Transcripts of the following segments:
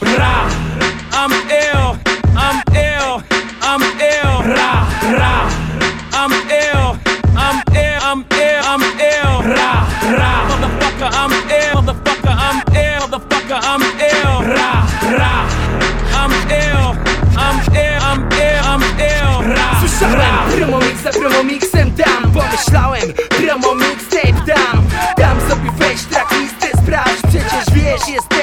Ra, I'm ill, I'm ill, I'm ill. Ra, ra, I'm ill, I'm ill, I'm ill, I'm ill. Ra, ra, motherfucker, I'm ill, motherfucker, I'm ill, motherfucker, I'm ill. Ra, ra, I'm ill, I'm ill, I'm ill, I'm ill. Ra, Słyszałem promomix za promomixem dam Pomyślałem promo mixtape dam Dam sobie weź tracklistę sprawdź Przecież wiesz Mamy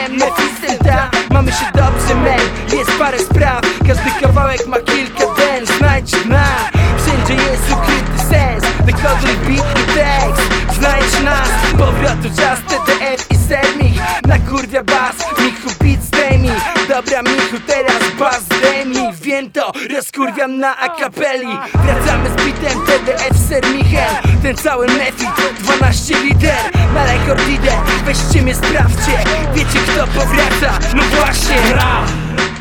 się dobrze man Jest parę spraw. Każdy kawałek ma kilka den Znajdź dna Wszędzie jest ukryty sens Dekoduj beat i tekst. Znajdź nas Powrotu czas TDF i sermich Na kurwia bas Michu beat zdejmij Dobra Michu teraz bas zdejmij Wiem to Rozkurwiam na akapeli. Wracamy z bitem TDF sermichem Ten cały mefit 12 liter. Na rekord idę Weźcie mnie sprawdźcie. Wiecie kto powraca? No właśnie. Ra,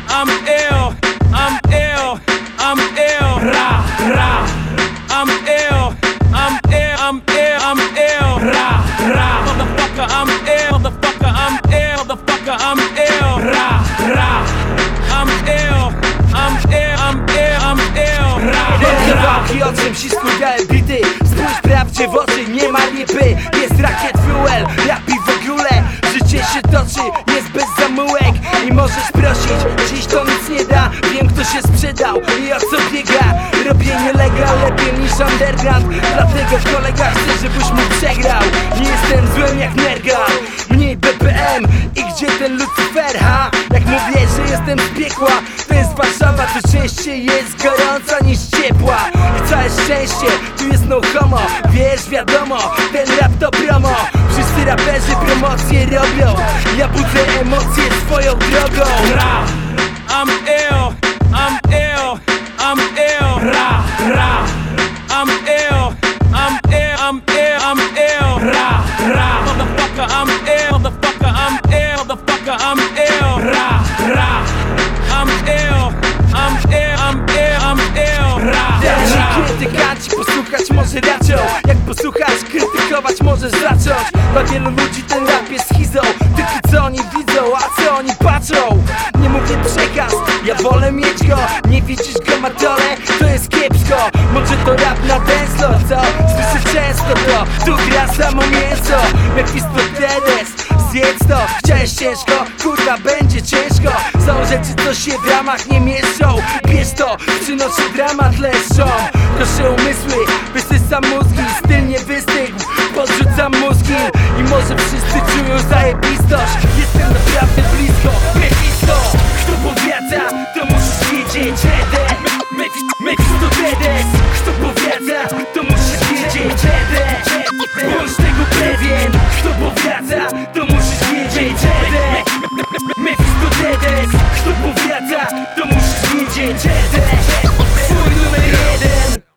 I'm ill, I'm ill, I'm ill. Ra, ra, I'm ill, I'm ill, I'm ill, I'm ill. Ra, ra, motherfucker, I'm ill, motherfucker, I'm ill, skurwiałem bity. Spójrz prawdzie w oczy, nie ma niepy Jest rakiet fuel, rap i w ogóle. Życie się toczy, jest bez zamułek I możesz prosić, dziś to nic nie da. Wiem kto się sprzedał i o co biega. Robię nielegal lepiej niż underground jest Warszawa, tu częściej jest gorąca niż ciepła. I całe szczęście, tu jest no homo. Wiesz, wiadomo, ten rap to promo. Wszyscy raperzy promocje robią. Ja budzę emocje swoją drogą. Ra, posłuchać może raczą Jak posłuchać, krytykować możesz zacząć. Dla wielu ludzi ten rap jest schizą Tylko co oni widzą, a co oni patrzą? Nie mówię przekaz, ja wolę mieć go. Nie widzisz go ma dole, to jest kiepsko. Może to rap na denslo, co? Słyszę często to, tu gra samo mięso. Mefistoteles, zjedz to. Chciałeś ciężko, kurwa będzie ciężko. Są rzeczy co się w ramach nie mieszczą co? Przynosi dramat leszczą Proszę umysły, wysysam mózgi Styl nie wystygł, podrzucam mózgi I może wszyscy czują zajebistość. Jestem naprawdę blisko, Mefisto. Kto powiada, to musisz wiedzieć. Ede, Mefisto Dedes. Kto powiada, to musisz wiedzieć. Ede, bądź tego pewien. Kto powiada, to musisz wiedzieć. Ede, Mefisto Dedes. Kto powiada, to musisz 진지대